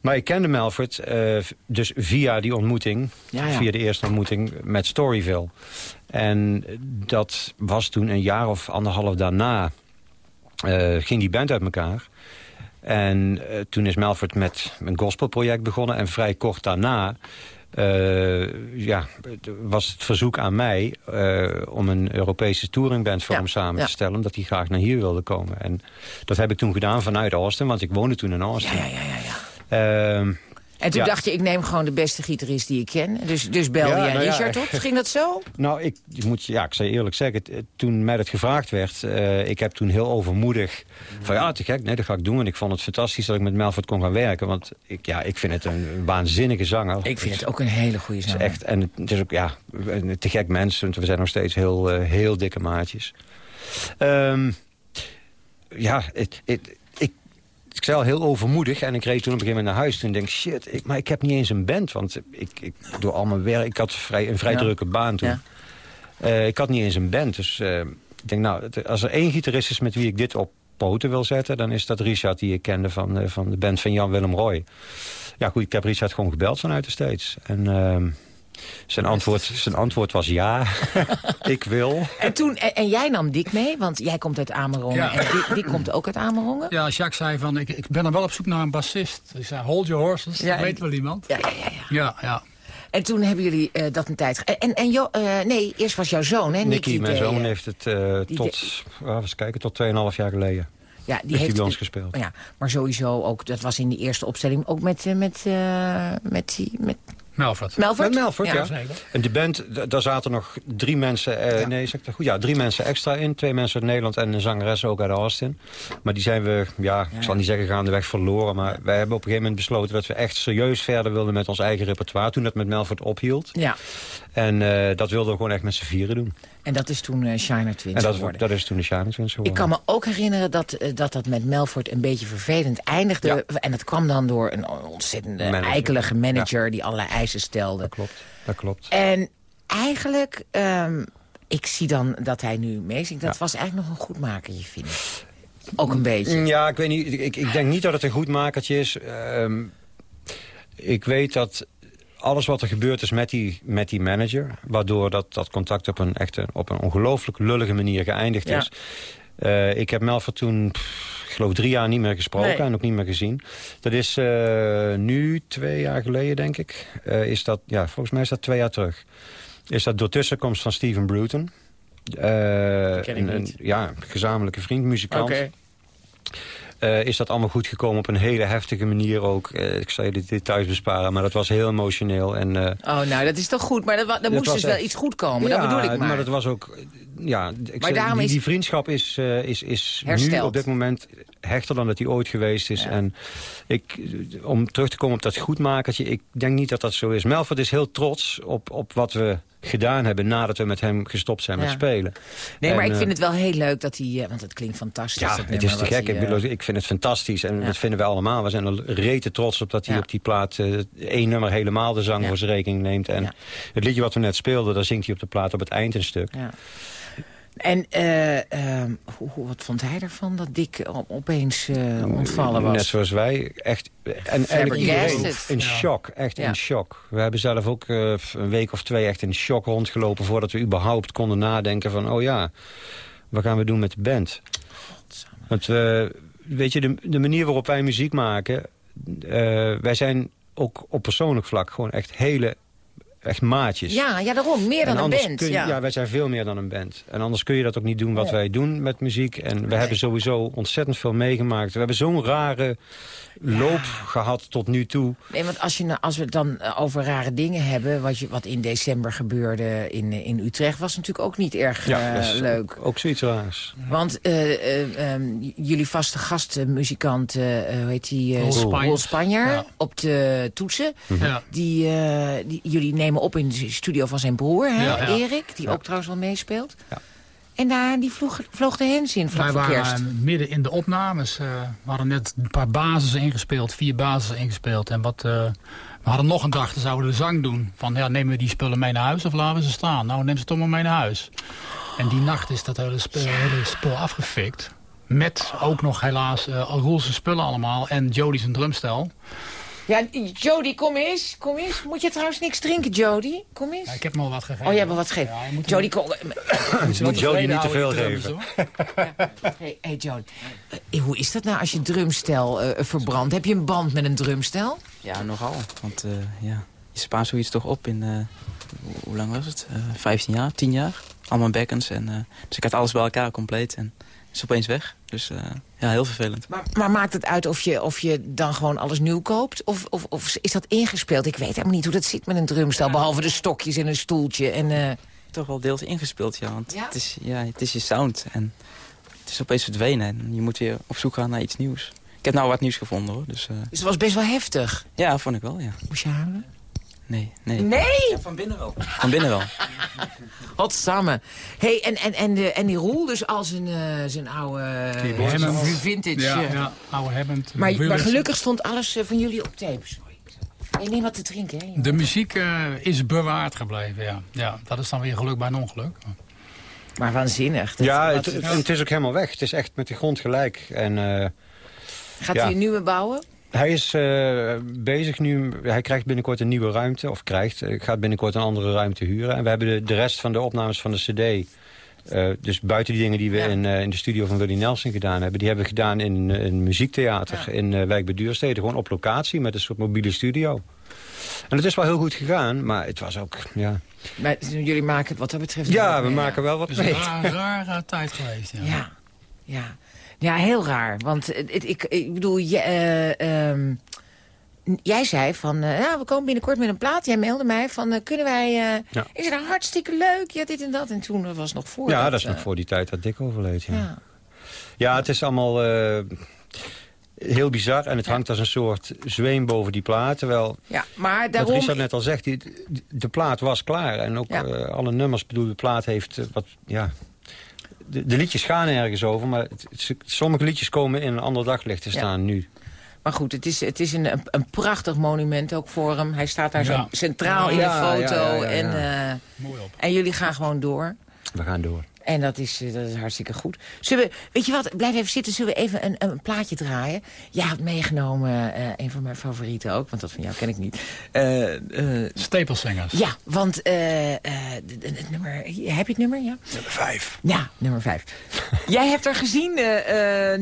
Speaker 6: Maar ik kende Melford uh, dus via die ontmoeting,
Speaker 5: ja, ja.
Speaker 6: via de eerste ontmoeting met Storyville. En dat was toen een jaar of anderhalf daarna, ging die band uit elkaar. En uh, toen is Melford met een gospelproject begonnen en vrij kort daarna... Uh, ja, was het verzoek aan mij uh, om een Europese touringband voor
Speaker 5: ja,
Speaker 6: hem samen
Speaker 5: ja.
Speaker 6: te stellen. Omdat hij graag naar hier wilde komen. En dat heb ik toen gedaan vanuit Austin, want ik woonde toen in Austin.
Speaker 5: Ja, ja, ja. ja.
Speaker 6: Uh,
Speaker 5: en toen
Speaker 6: ja.
Speaker 5: dacht je, ik neem gewoon de beste gitarist die ik ken. Dus, dus belde jij
Speaker 6: nou.
Speaker 5: Richard op. Ging dat zo? <laughs>
Speaker 6: Nou, ik, ik moet, ja, ik zou je eerlijk zeggen, toen mij dat gevraagd werd... eh, ik heb toen heel overmoedig van ja, te gek, nee, dat ga ik doen. En ik vond het fantastisch dat ik met Melford kon gaan werken. Want ik, ja, ik vind het een, waanzinnige zanger.
Speaker 5: Ik vind het ook een hele goede zanger.
Speaker 6: echt, en het is ook, ja, te gek mens. Want we zijn nog steeds heel, eh, heel dikke maatjes. Ehm, ja, het, het, ik, zei al heel overmoedig. En ik reed toen op een gegeven moment naar huis. Toen denk ik, shit, ik, maar ik heb niet eens een band. Want ik, ik door al mijn werk, ik had vrij, een vrij
Speaker 5: Ja.
Speaker 6: drukke baan toen.
Speaker 5: Ja.
Speaker 6: Eh, ik had niet eens een band. Dus eh, ik denk, nou, als er één gitarist is met wie ik dit op poten wil zetten... dan is dat Richard, die ik kende van, eh, van de band van Jan-Willem Roy. Ja goed, ik heb Richard gewoon gebeld vanuit de States. En ehm, zijn, antwoord, <laughs> zijn antwoord was ja, <laughs> ik wil.
Speaker 5: En, toen, en, en jij nam Dick mee, want jij komt uit Amerongen.
Speaker 10: Ja.
Speaker 5: En Dick, Dick komt ook uit Amerongen.
Speaker 10: Ja, Jacques zei van, ik, ik ben er wel op zoek naar een bassist. Ik zei, hold your horses,
Speaker 5: Ja,
Speaker 10: dat weet wel iemand.
Speaker 5: Ja, ja, ja. ja.
Speaker 10: Ja.
Speaker 5: En toen hebben jullie eh, dat een tijd... En, en jo, eh, nee, eerst was jouw zoon, hè?
Speaker 6: Nicky, mijn zoon,
Speaker 5: eh,
Speaker 6: heeft het eh, tot, ah, eens kijken, tot 2,5 jaar geleden.
Speaker 5: Ja, die
Speaker 6: heeft bij ons gespeeld.
Speaker 5: Ja, maar sowieso ook, dat was in die eerste opstelling ook met, met, eh, met, die, met
Speaker 10: Melford.
Speaker 5: Melford.
Speaker 6: Met Melford, ja. En de band, daar zaten nog drie mensen, eh, nee, zeg ik dat goed? Ja, drie mensen extra in. Twee mensen uit Nederland en een zangeres ook uit Austin. Maar die zijn we, ja, ik zal niet zeggen gaandeweg verloren. Maar wij hebben op een gegeven moment besloten dat we echt serieus verder wilden met ons eigen repertoire. Toen dat met Melford ophield.
Speaker 5: Ja,
Speaker 6: En eh, dat wilden we gewoon echt met z'n vieren doen.
Speaker 5: En dat is toen eh Shiner Twins
Speaker 6: En dat,
Speaker 5: geworden.
Speaker 6: dat is toen de Shining Twins geworden.
Speaker 5: Ik kan me ook herinneren dat, eh, dat dat met Melford een beetje vervelend eindigde.
Speaker 6: Ja.
Speaker 5: En dat kwam dan door een ontzettende
Speaker 6: Manager.
Speaker 5: eikelige manager... die allerlei eisen stelde.
Speaker 6: Dat klopt, dat klopt.
Speaker 5: En eigenlijk, ehm, ik zie dan dat hij nu meezingt. Dat was eigenlijk nog een goed makertje, vind ik. Ook een beetje.
Speaker 6: Ja, ik weet niet. Ik, ik denk niet dat het een goed makertje is. Ehm, ik weet dat alles wat er gebeurd is met die, met die manager... waardoor dat, dat contact op een, echt een, op een ongelooflijk lullige manier geëindigd
Speaker 5: Ja.
Speaker 6: is. Eh, ik heb Melford toen, pff, geloof drie jaar niet meer gesproken
Speaker 5: Nee.
Speaker 6: en ook niet meer gezien. Dat is eh, nu twee jaar geleden, denk ik. Eh, is dat, ja, volgens mij is dat twee jaar terug. Is dat door tussenkomst van Steven Bruton.
Speaker 5: Ken ik
Speaker 6: een, een-
Speaker 5: niet.
Speaker 6: ja, gezamenlijke vriend, muzikant. Eh, is dat allemaal goed gekomen op een hele heftige manier ook. Eh, ik zal je de details besparen, maar dat was heel emotioneel. En, eh,
Speaker 5: Oh, nou, dat is toch goed. Maar dat, er
Speaker 6: Dat
Speaker 5: moest dus wel iets goed komen.
Speaker 6: ja,
Speaker 5: dat bedoel ik maar.
Speaker 6: dat was ook... eh, Ja, ik zeg, die,
Speaker 5: is-
Speaker 6: die vriendschap is, eh, is, is nu op dit moment hechter dan dat die ooit geweest is.
Speaker 5: Ja.
Speaker 6: En ik, om terug te komen op dat goedmakertje, ik denk niet dat dat zo is. Melford is heel trots op, op wat we gedaan hebben nadat we met hem gestopt zijn met spelen.
Speaker 5: Nee, maar ik
Speaker 6: eh,
Speaker 5: vind het wel heel leuk dat hij... eh, want het klinkt fantastisch.
Speaker 6: ja, het is te gek.
Speaker 5: hij,
Speaker 6: Ik,
Speaker 5: eh,
Speaker 6: bedoel, ik vind het fantastisch. En
Speaker 5: Ja.
Speaker 6: dat vinden we allemaal. We zijn er rete trots op dat hij
Speaker 5: Ja.
Speaker 6: op die plaat eh, één nummer helemaal de zang voor zijn rekening neemt. En het liedje wat we net speelden, daar zingt hij op de plaat op het eind een stuk.
Speaker 5: Ja. En eh, ehm, hoe, wat vond hij ervan dat Dick op- opeens eh, ontvallen was?
Speaker 6: Net zoals wij. Echt, en eigenlijk iedereen in shock. Echt
Speaker 5: Ja.
Speaker 6: in shock. We hebben zelf ook eh, een week of twee echt in shock rondgelopen... voordat we überhaupt konden nadenken van... oh ja, wat gaan we doen met de band? Want eh, weet je, de, de manier waarop wij muziek maken... wij zijn ook op persoonlijk vlak gewoon echt hele... echt maatjes.
Speaker 5: Ja, ja, daarom. Meer
Speaker 6: En
Speaker 5: dan een band.
Speaker 6: kun je-
Speaker 5: ja.
Speaker 6: ja. wij zijn veel meer dan een band. En anders kun je dat ook niet doen wat wij doen met muziek. En we hebben sowieso ontzettend veel meegemaakt. We hebben zo'n rare loop gehad tot nu toe.
Speaker 5: Nee, want als, je, nou- als we het dan over rare dingen hebben... wat, je, wat in december gebeurde in, eh, in Utrecht... was natuurlijk ook niet erg eh,
Speaker 6: dat is
Speaker 5: leuk.
Speaker 6: Ook, ook zoiets raars.
Speaker 5: Want eh, eh, ehm, jullie vaste gastmuzikant, hoe heet die? eh,
Speaker 10: Roel Spanjer.
Speaker 5: Op de toetsen.
Speaker 10: Ja.
Speaker 5: Die, eh, die, jullie nemen op in de studio van zijn broer, hè,
Speaker 10: Ja.
Speaker 5: Erik. Die ook trouwens wel meespeelt.
Speaker 6: Ja.
Speaker 5: En daar, die vloog, vloog de hens in, vlak
Speaker 10: Wij
Speaker 5: voor
Speaker 10: waren
Speaker 5: kerst.
Speaker 10: eh, midden in de opnames. eh, we hadden net een paar bases ingespeeld, vier bases ingespeeld. En wat, eh, we hadden nog een dag, dan zouden we de zang doen. Van ja, nemen we die spullen mee naar huis of laten we ze staan? Nou, neem ze toch maar mee naar huis. En die nacht is dat hele spul, hele spul afgefikt. Met ook nog helaas uh, Roelse spullen allemaal en Jody zijn drumstel.
Speaker 5: Ja, Jody, kom eens. Kom eens. Moet je trouwens niks drinken, Jody? Kom eens.
Speaker 10: Ja, ik heb hem al wat gegeven.
Speaker 5: Oh, jij hebt wat gegeven.
Speaker 10: Ja, moet
Speaker 5: Jody, kom.
Speaker 6: Moet Jody niet te veel
Speaker 10: geven.
Speaker 6: geven.
Speaker 5: Hey, hey Jody. Eh, hoe is dat nou als je drumstel eh, verbrandt? Heb je een band met een drumstel?
Speaker 11: Ja, nogal. Want eh, ja, je spaart zoiets toch op in, eh, hoe- hoe lang was het? Eh 15 jaar, 10 jaar. Allemaal bekkens. En, eh, dus ik had alles bij elkaar compleet en is opeens weg. Dus eh, ja, heel vervelend.
Speaker 5: Maar, maar maakt het uit of je, of je dan gewoon alles nieuw koopt? Of, of, of is dat ingespeeld? Ik weet helemaal niet hoe dat zit met een drumstel. Behalve de stokjes en een stoeltje. En, eh,
Speaker 11: Toch wel deels ingespeeld, ja. Want
Speaker 5: Ja?
Speaker 11: Het, is, ja, het is je sound. En het is opeens verdwenen. En je moet weer op zoek gaan naar iets nieuws. Ik heb nou wat nieuws gevonden, hoor. Dus eh,
Speaker 5: Dus het was best wel heftig.
Speaker 11: ja, vond ik wel, ja.
Speaker 5: Moest je huilen?
Speaker 11: Nee, nee.
Speaker 5: Nee?
Speaker 11: van binnen wel. Van binnen wel. <laughs>
Speaker 5: Godsamme. hey, en, en, en, de, en die Roel, dus als een, eh, zijn oude
Speaker 10: Hammond.
Speaker 5: uh, vintage.
Speaker 10: Ja,
Speaker 5: eh.
Speaker 10: ja oude Hammond.
Speaker 5: Maar, gelukkig stond alles eh, van jullie op tape. Sorry. Hey, neem wat te drinken, hè?
Speaker 10: De muziek eh, is bewaard gebleven, ja. ja. Dat is dan weer geluk bij een ongeluk.
Speaker 5: Maar waanzinnig. Dat-
Speaker 6: Ja,
Speaker 5: wat-
Speaker 6: het, het, het is ook helemaal weg. Het is echt met de grond gelijk. En, eh,
Speaker 5: Gaat
Speaker 6: ja.
Speaker 5: hij een nieuwe bouwen?
Speaker 6: Hij is eh, bezig nu. Hij krijgt binnenkort een nieuwe ruimte. Of krijgt. Ik gaat binnenkort een andere ruimte huren. En we hebben de, de rest van de opnames van de cd. eh, dus buiten die dingen die we
Speaker 5: Ja.
Speaker 6: in, eh, in de studio van Willie Nelson gedaan hebben. Die hebben we gedaan in eh, een muziektheater in eh, Wijk bij Duurstede. Gewoon op locatie met een soort mobiele studio. En het is wel heel goed gegaan. Maar het was ook... Ja,
Speaker 5: Maar jullie maken het wat dat betreft...
Speaker 6: ja we
Speaker 5: mee,
Speaker 6: maken wel wat
Speaker 10: Het is een raar, rare tijd geweest, ja.
Speaker 5: Ja, ja. Ja, heel raar. Want het, ik, ik bedoel, jij, eh, ehm, jij zei van... eh, ja, we komen binnenkort met een plaat. Jij mailde mij van, eh, kunnen wij...
Speaker 6: Ja.
Speaker 5: Is het nou hartstikke leuk? Ja, dit en dat. En toen was het nog voor.
Speaker 6: Ja, dat is nog voor die tijd dat Dick overleed. Ja.
Speaker 5: Ja.
Speaker 6: Ja, het is allemaal heel bizar. En het hangt als een soort zweem boven die plaat. Terwijl,
Speaker 5: ja, maar
Speaker 6: wat
Speaker 5: daarom...
Speaker 6: Richard net al zegt, die, de plaat was klaar. En ook
Speaker 5: Ja.
Speaker 6: alle nummers, bedoel, de plaat heeft wat... Ja, de, de liedjes gaan ergens over, maar het- het- sommige liedjes komen in een ander daglicht te
Speaker 5: Ja.
Speaker 6: staan nu.
Speaker 5: Maar goed, het is, het is een, een, prachtig monument ook voor hem. Hij staat daar
Speaker 10: Ja.
Speaker 5: zo centraal in de
Speaker 6: Ja, ja,
Speaker 5: foto.
Speaker 6: ja, ja, ja.
Speaker 5: En, eh,
Speaker 10: Mooi op.
Speaker 5: en jullie gaan gewoon door.
Speaker 6: We gaan door.
Speaker 5: En dat is, eh, dat is hartstikke goed. Zullen we, weet je wat, blijf even zitten. Zullen we even een, een plaatje draaien? Jij had meegenomen, eh, een van mijn favorieten ook. Want dat van jou ken ik niet. Eh, eh,
Speaker 10: Stapelsingers.
Speaker 5: ja, want eh, eh, het nummer... Heb je het nummer, ja?
Speaker 6: Nummer vijf.
Speaker 5: Ja, nummer vijf. <laughs> Jij hebt er gezien,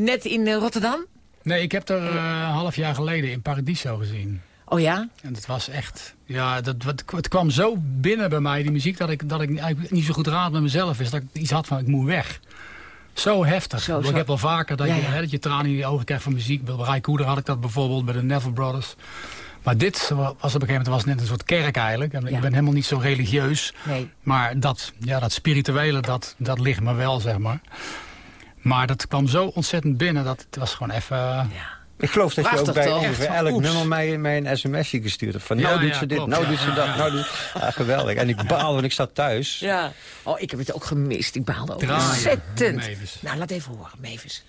Speaker 5: net in Rotterdam?
Speaker 10: Nee, ik heb er een half jaar geleden in Paradiso gezien.
Speaker 5: Oh ja?
Speaker 10: En het was echt... Ja, dat, wat, het kwam zo binnen bij mij, die muziek, dat ik, dat ik eigenlijk niet zo goed raad met mezelf is. Dat ik iets had van, ik moet weg. Zo heftig.
Speaker 5: Zo,
Speaker 10: Ik bedoel,
Speaker 5: zo.
Speaker 10: Ik heb wel vaker dat,
Speaker 5: Ja,
Speaker 10: je,
Speaker 5: ja.
Speaker 10: Hè, dat je tranen in je ogen krijgt van muziek. Bij Ray had ik dat bijvoorbeeld, bij de Neville Brothers. Maar dit was op een gegeven moment was net een soort kerk eigenlijk. En
Speaker 5: Ja.
Speaker 10: Ik ben helemaal niet zo religieus.
Speaker 5: Nee.
Speaker 10: Maar dat, ja, dat spirituele, dat, dat ligt me wel, zeg maar. Maar dat kwam zo ontzettend binnen, dat het was gewoon even... eh,
Speaker 6: Ik geloof dat je ook bij ongeveer elk
Speaker 10: oeps.
Speaker 6: nummer mij, mij een sms'je gestuurd hebt. Van
Speaker 10: Ja,
Speaker 6: nou doet
Speaker 10: ja,
Speaker 6: ze dit,
Speaker 10: klopt,
Speaker 6: nou
Speaker 10: ja.
Speaker 6: doet ze dat, nou doet ja, geweldig. En ik <laughs> baal, want ik zat thuis.
Speaker 5: Ja. Oh, ik heb het ook gemist. Ik baalde ook ontzettend. Nou, laat even horen, Mavis.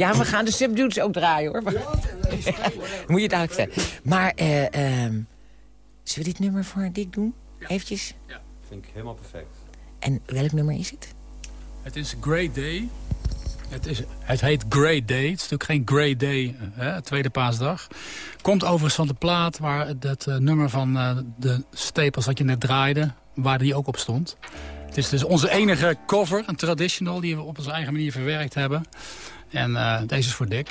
Speaker 5: Ja, we gaan de subdudes ook draaien, hoor. <laughs> Moet je duidelijk zijn. Maar, eh ehm, zullen we dit nummer voor Dick doen? Eventjes.
Speaker 6: Vind ik helemaal perfect.
Speaker 5: En welk nummer is het?
Speaker 9: Het is Great Day. Het, is, het heet Great Day. Het is natuurlijk geen Great Day, hè, tweede paasdag. Komt overigens van de plaat waar dat eh, nummer van eh, de stapels dat je net draaide... waar die ook op stond. Het is dus onze enige cover, een traditional... die we op onze eigen manier verwerkt hebben. En eh, deze is voor Dick.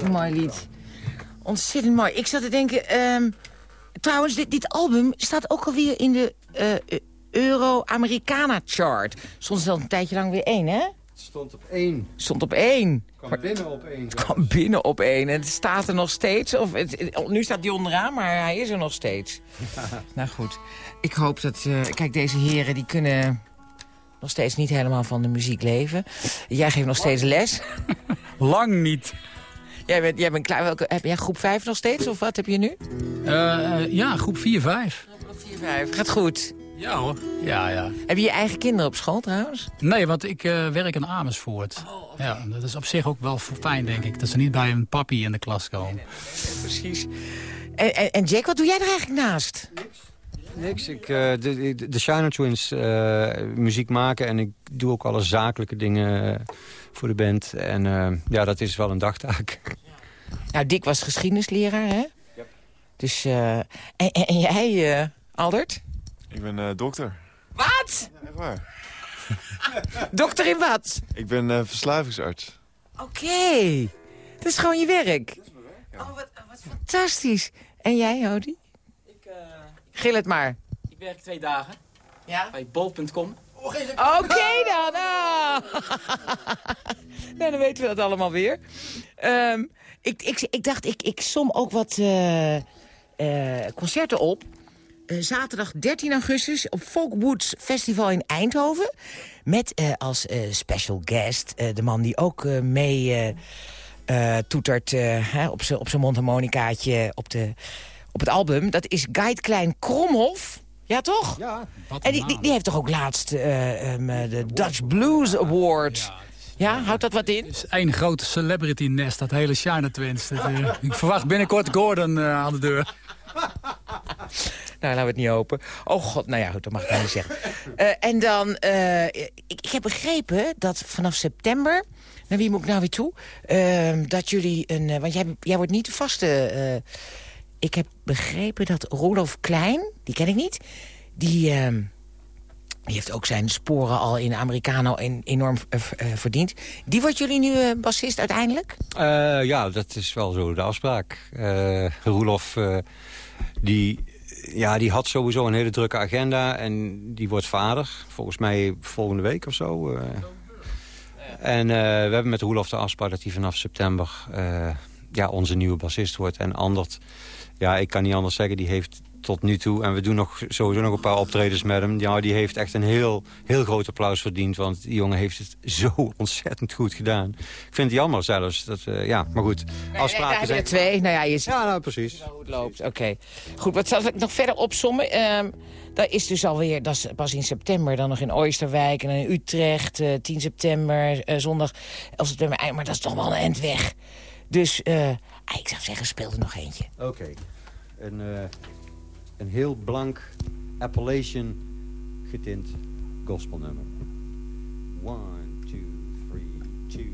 Speaker 5: Hartstikke mooi lied. Ontzettend mooi. Ik zat te denken, ehm, Trouwens, dit, dit album staat ook alweer in de eh, Euro-Americana chart. Stond ze al een tijdje lang weer één, hè?
Speaker 6: stond op één.
Speaker 5: Stond op één.
Speaker 6: Kwam binnen op één.
Speaker 5: Kwam binnen op één. En het staat er nog steeds. Of het, nu staat hij onderaan, maar hij is er nog steeds. <laughs> nou goed. Ik hoop dat... eh, kijk, deze heren die kunnen nog steeds niet helemaal van de muziek leven. Jij geeft nog steeds les. <laughs>
Speaker 10: Lang niet.
Speaker 5: Jij bent, jij bent klaar. Welke, heb jij groep 5 nog steeds? Of wat heb je nu?
Speaker 10: Eh, eh, ja, groep 4, 5.
Speaker 5: 4, 5. Gaat goed.
Speaker 10: Ja hoor. Ja, ja.
Speaker 5: Heb je je eigen kinderen op school trouwens?
Speaker 10: Nee, want ik eh, werk in Amersfoort. Ja, dat is op zich ook wel fijn, denk ik. Dat ze niet bij een papi in de klas komen.
Speaker 5: Precies. En, en, en Jack, wat doe jij er eigenlijk naast?
Speaker 6: Niks. Ik, eh, de, de, Shiner Twins eh, muziek maken en ik doe ook alle zakelijke dingen voor de band. En eh, ja, dat is wel een dagtaak. <laughs>
Speaker 5: Nou, Dick was geschiedenisleraar, hè? Dus, eh, en, en, en jij, eh, Aldert?
Speaker 7: Ik ben eh, dokter.
Speaker 5: Wat?
Speaker 7: Ja, echt waar. <laughs>
Speaker 5: Dokter in wat?
Speaker 7: Ik ben eh, verslavingsarts.
Speaker 5: Oké. Dat is gewoon je werk. Oh, wat, wat fantastisch. En jij, Hodi?
Speaker 11: Ik, eh,
Speaker 5: Gil het maar.
Speaker 11: ik werk twee dagen
Speaker 5: Ja?
Speaker 11: bij bol.com.
Speaker 5: Oké dan. Ah. <laughs> nou, dan weten we dat allemaal weer. Ehm, ik, ik, ik dacht, ik, ik som ook wat eh, eh, concerten op. Eh, zaterdag 13 augustus op Folkwoods Festival in Eindhoven. Met als special guest de man die ook mee toetert hè, op zijn op zijn mondharmonicaatje op, de, op het album. Dat is Guide Klein Kromhof. Ja, toch?
Speaker 6: Ja.
Speaker 5: En die, die, die heeft toch ook laatst eh, ehm, eh, de Dutch Blues Award. Ja, houdt dat wat in?
Speaker 10: Het is één grote celebrity nest, dat hele China Twins. Dat, eh, ik verwacht binnenkort Gordon eh, aan de deur.
Speaker 5: Nou, laten we het niet open. Oh god, nou ja, goed, dat mag ik niet zeggen. Eh, en dan, eh, ik, ik heb begrepen dat vanaf september... Naar wie moet ik nou weer toe? Ehm, dat jullie een... eh, want jij, jij wordt niet de vaste... ik heb begrepen dat Rolof Klein, die ken ik niet... die, ehm, die heeft ook zijn sporen al in Americano en enorm eh, verdiend. Die wordt jullie nu eh, bassist uiteindelijk?
Speaker 6: Ja, dat is wel zo de afspraak. Roelof, eh, die, ja, die had sowieso een hele drukke agenda. En die wordt vader, volgens mij volgende week of zo. En we hebben met Roelof de afspraak dat hij vanaf september... ja, onze nieuwe bassist wordt. En Andert, ja, ik kan niet anders zeggen, die heeft tot nu toe... en we doen nog, sowieso nog een paar optredens met hem... Ja, die heeft echt een heel, heel groot applaus verdiend... want die jongen heeft het <laughs> zo ontzettend goed gedaan. Ik vind het jammer zelfs. Dat, eh, ja, maar goed, afspraken zijn...
Speaker 5: er twee. Nou ja, je
Speaker 6: Ja, nou, precies.
Speaker 5: hoe het loopt. Oké. Goed, wat zal ik nog verder opsommen? Ehm dat is dus alweer, dat is pas in september, dan nog in Oosterwijk en in Utrecht, eh 10 september, eh, zondag 11 september, eh, maar dat is toch wel een eind weg. Dus eh, ah, ik zou zeggen, speel er nog eentje.
Speaker 6: Oké. Een, eh, een heel blank Appalachian getint gospelnummer. One, two, three, two,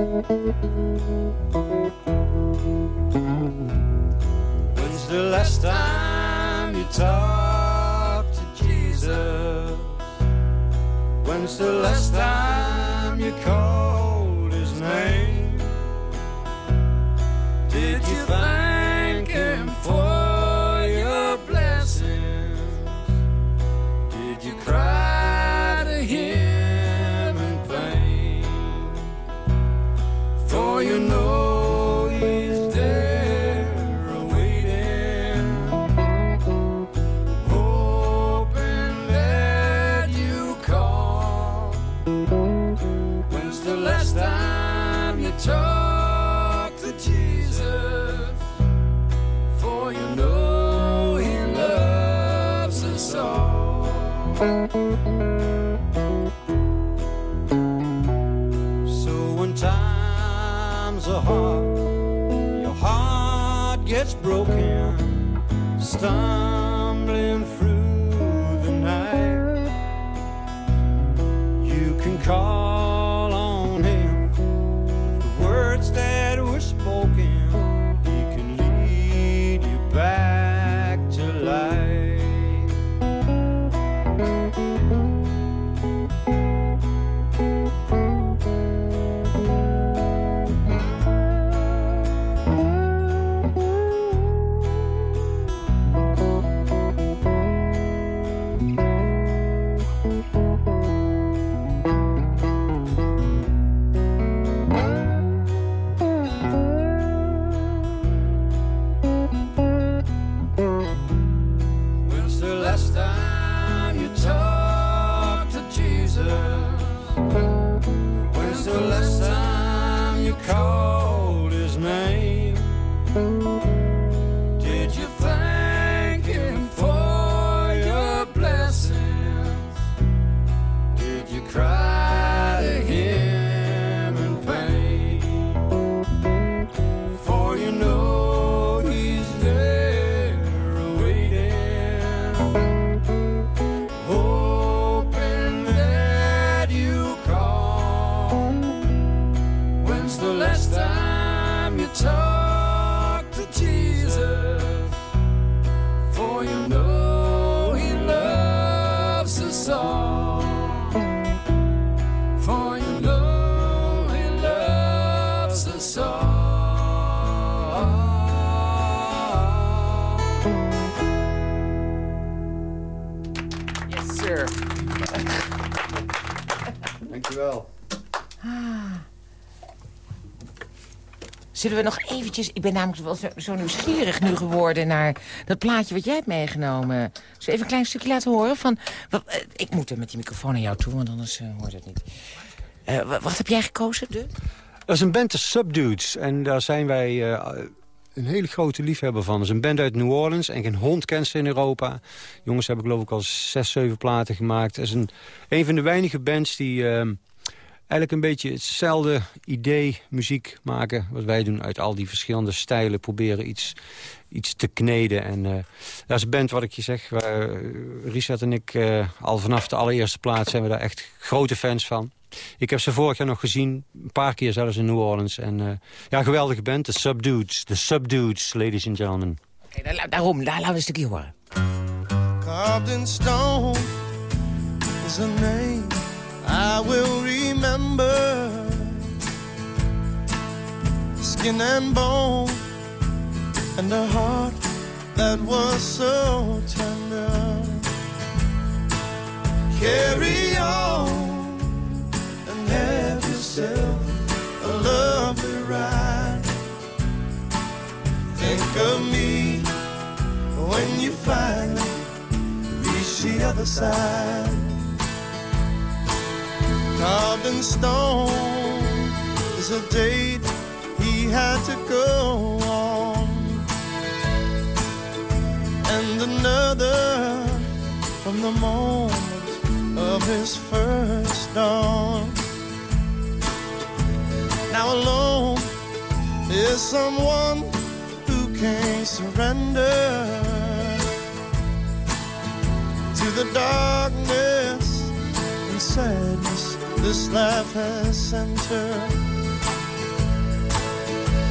Speaker 9: When's the last time you talked to Jesus? When's the last time
Speaker 5: Zullen we nog eventjes... Ik ben namelijk wel zo, zo nieuwsgierig nu geworden naar dat plaatje wat jij hebt meegenomen. Zullen even een klein stukje laten horen? Van, wat, eh, ik moet er met die microfoon naar jou toe, want anders eh, hoort het niet. Eh, wa- wat heb jij gekozen? De?
Speaker 6: Dat is een band de Subdudes. En daar zijn wij een hele grote liefhebber van. Dat is een band uit New Orleans. En geen hond kent ze in Europa. Jongens hebben geloof ik al zes, zeven platen gemaakt. Het is een, een van de weinige bands die... ehm, eigenlijk een beetje hetzelfde idee muziek maken... wat wij doen uit al die verschillende stijlen. Proberen iets, iets te kneden. En eh, dat is een band wat ik je zeg. Waar, eh, Richard en ik eh, al vanaf de allereerste plaat... zijn we daar echt grote fans van. Ik heb ze vorig jaar nog gezien. Een paar keer zelfs in New Orleans. En eh, ja, geweldige band. De Subdudes. De Subdudes, ladies and gentlemen.
Speaker 5: Oké, daar- daarom, daar laten we een stukje horen.
Speaker 12: Carved in stone is a name I will remember. Skin and bone and a heart that was so tender. Carry on and have yourself a lovely ride. Think of me when you finally reach the other side. Carved in stone is a date he had to go on, and another from the moment of his first dawn. Now alone is someone who can't surrender to the darkness and sadness this life has sent her.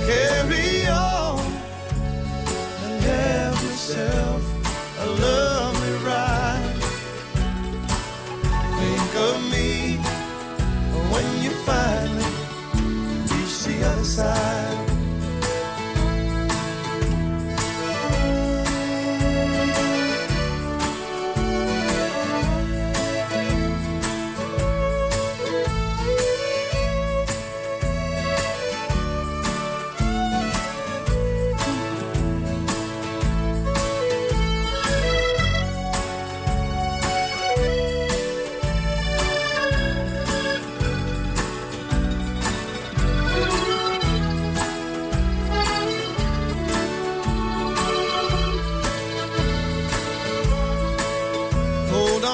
Speaker 12: Carry on and have yourself a lovely ride. Think of me when you finally reach the other side.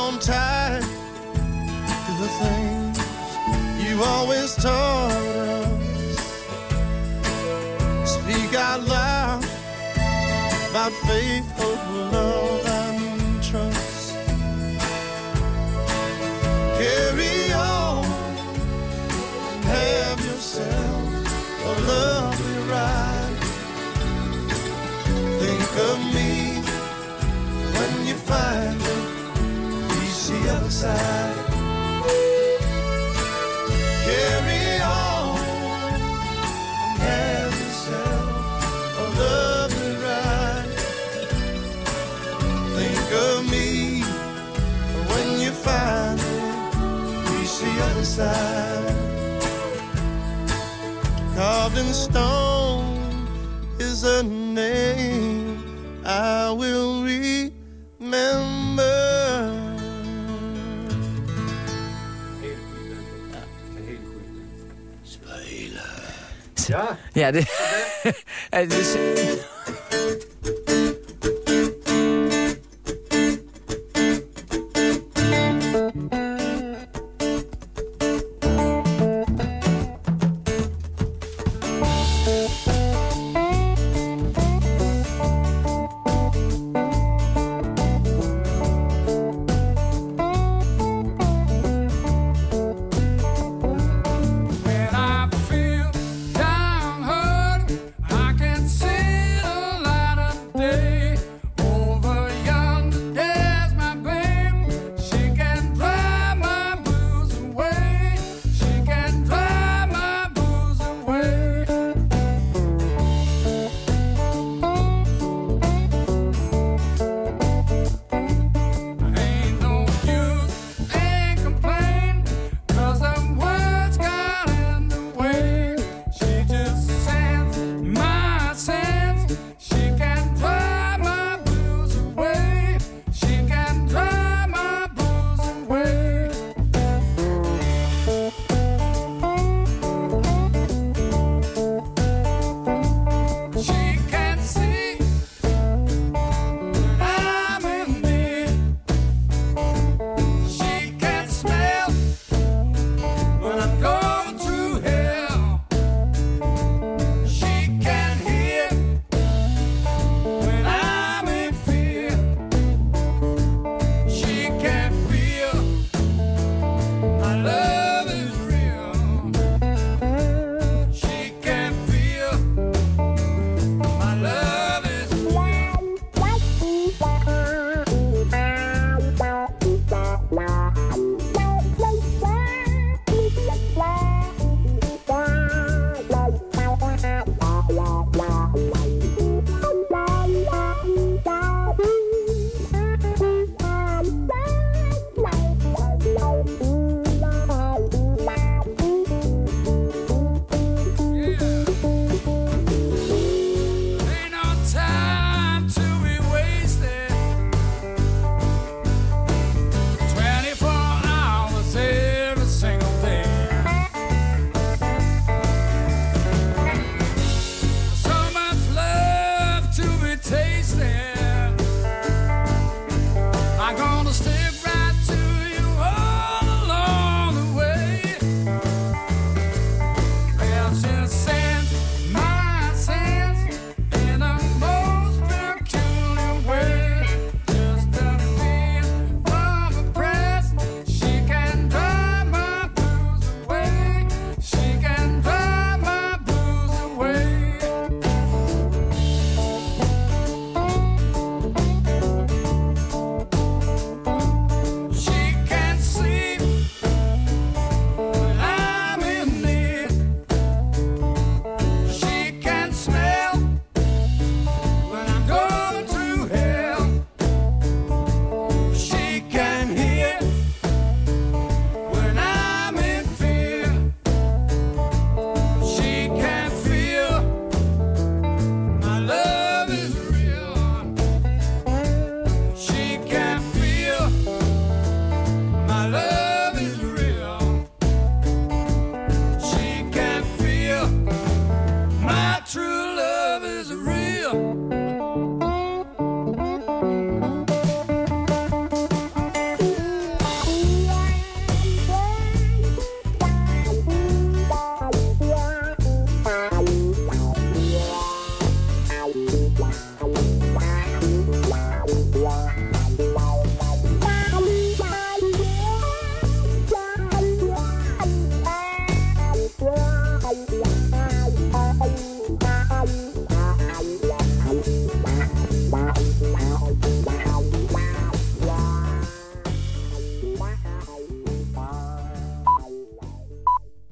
Speaker 12: On tight to the things you always taught us. Speak out loud about faith, side. Carry on have yourself a lovely ride. Think of me when you finally reach the other side. Carved in stone is a
Speaker 5: Ja? De, <laughs> eh, dus,